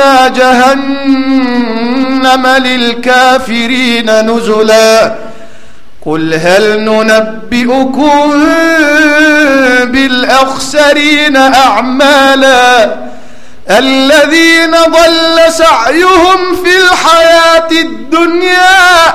أعتدنا جهنم للكافرين نزلا. قل هل ننبئكم بالأخسرين أعمالا؟ الذين ضل سعيهم في الحياة الدنيا